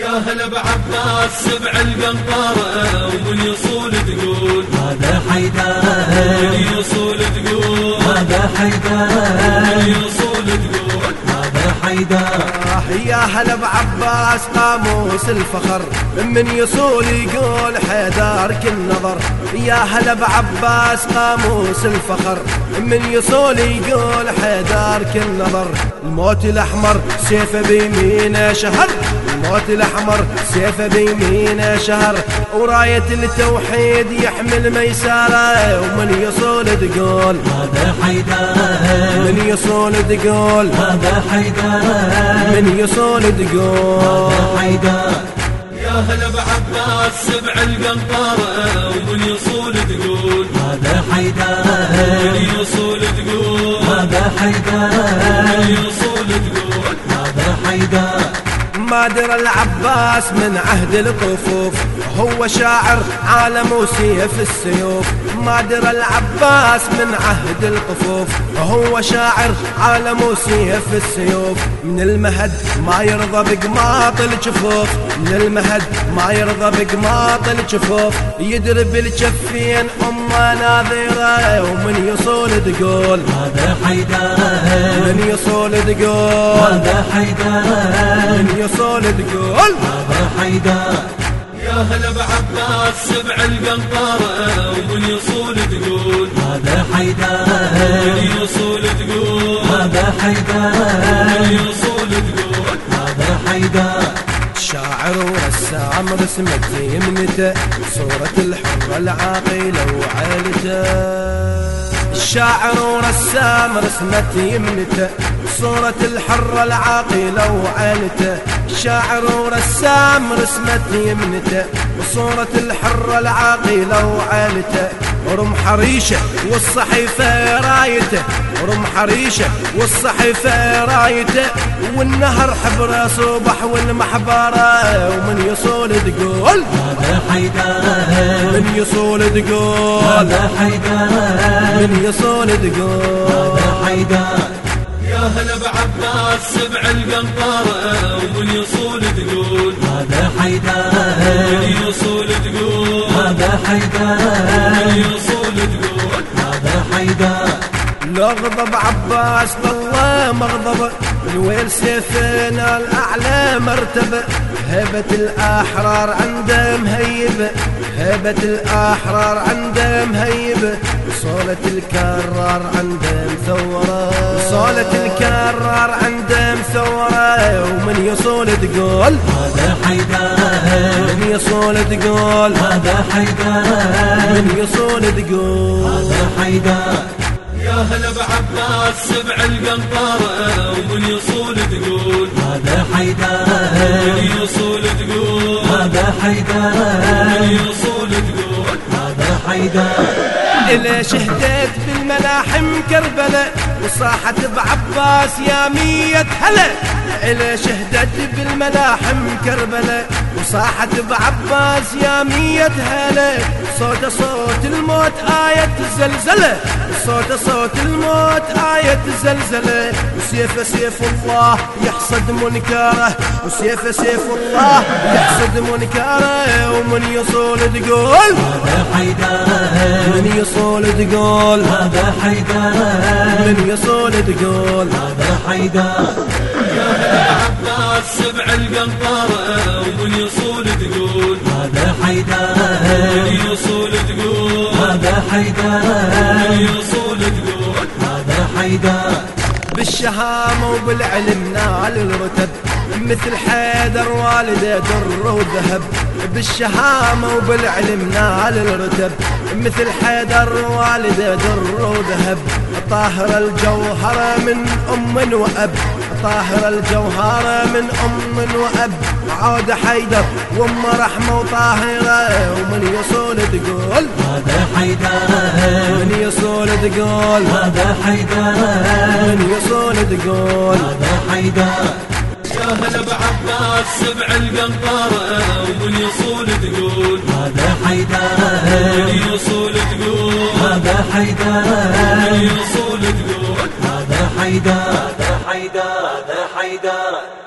يا هلا بعباس سبع القنطرة ومن يصول تقول. هذا حيدر؟ من يصول تقول. هذا حيدر؟ من يصول تقول. هذا حيدر؟ يا هلا بعباس قاموس الفخر. من يصول يقول حيدر كل نظر. يا هلا بعباس قاموس الفخر. من يصول يقول حيدر كل نظر. الموت الأحمر سيفه بيمينه شهر. الموت الأحمر سيفه بيمينه شهر وراية التوحيد يحمل ميساره ومن يصول تقول هذا حيدر؟ من يصول تقول هذا حيدر؟ من يصول تقول هذا حيدر؟ يا هلا بعباس سبع القنطرة ومن يصول تقول هذا حيدر؟ من يصول تقول هذا حيدر؟ من يصول ما درى العباس من عهد الطفوف هو شاعر عالم وسيف السيوف. ما درى العباس من عهد الطفوف هو شاعر عالم وسيف السيوف. من المهد ما يرضى بقماط الجفوف. من المهد ما يرضى بقماط الجفوف. يدرب الجفين أمه ناظرة ومن يصول تقول هذا حيدر؟ من يصول تقول هذا حيدر؟ من يصول تقول هذا حيدر يا هلا بعباس سبع القنطرة ومن يصول تقول هذا حيدر. من يصول تقول هذا حيدر. من يصول تقول هذا حيدر. شاعر ورسام رسمت يمنته صورة الحر العاقلة وعيلته الشاعر ورسام رسمت يمنته صورة الحر العاقلة وعيلته شاعر ورسام رسمت يمنته وصورة الحر العاقلة وعيلته رمح ريشة والصحيفة رايته رمح ريشة والصحيفة رايته والنهر حبره صبح والمحبرة ومن يصول تقول هذا حيدر. من يصول تقول هذا حيدر. من يصول تقول هذا حيدر. يا هلا بعباس سبع القنطرة حيدر من يصول تقول هذا حيدر. من يصول تقول هذا حيدر. لو غضب عباس بالله مغضب الويل سيفنا الأعلى مرتبة. هبة الأحرار عنده مهيبة هبة الأحرار عنده مهيبة صولة الكرار عنده مثورة صولة الكرار عنده مثورة ومن يصول تقول؟ هذا حيدر. من يصول تقول؟ هذا حيدر. من يصول تقول؟ هذا حيدر. يا هلا بعباس سبع القنطرة ومن يصول تقول؟ هذا حيدر. من يصول تقول؟ هذا حيدر. من يصول تقول؟ هذا حيدر. إلى شهدت بالملاحم كربلاء وصاحت بعباس يا مية هلا. إلى شهدت بالملاحم كربلاء وصاحت بعباس يا مية هلا. صوت صوت الموت آية زلزلة صوت صوت الموت آية زلزلة وسيف سيف الله يحصد منكره. وسيف سيف الله يحصد منكره. ومن يصول تقول هذا حيدر. من يصول تقول هذا حيدر. من يصول تقول. هذا حيدر. عباس سبع القنطرة ومن يصول تقول هذا حيدر. حيدر. تقول هذا حيدر. بالشهامة وبالعلم نال الرتب. مثل حيدر والده در وذهب. بالشهامة وبالعلم نال الرتب. مثل حيدر والده در وذهب. طاهر الجوهرة من أم وأب. طاهر الجوهرة من أم وأب عود حيدر وأم رحمة وطاهرة ومن يصول تقول هذا حيدر. من يصول تقول هذا حيدر. من يصول تقول هذا حيدر. يا هلا بعباس سبع القنطرة ومن يصول تقول هذا حيدر. من يصول تقول هذا حيدر. من يصول تقول هذا حيدر. حيدر ذا حيدر.